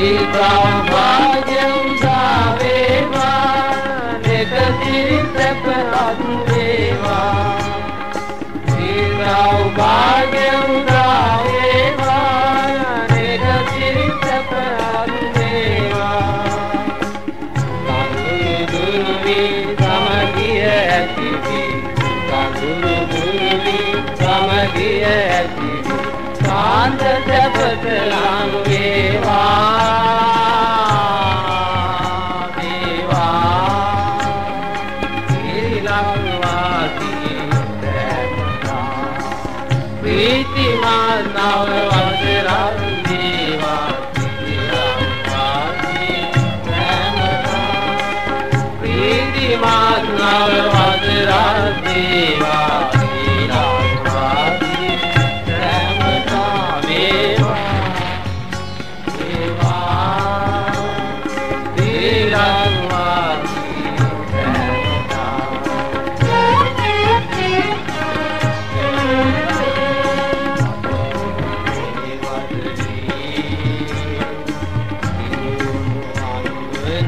ප්‍රාභාග්‍යම් සාවේවා නිතති සැපවත් වේවා ප්‍රාභාග්‍යම් සාවේවා නිතති සැපවත් වේවා කඳුළු දුරුවි සමගිය ඇතිවි කඳුළු දුරුවි සමගිය ඇතිවි කාන්ත සැපත ලං වේ इति माता रावा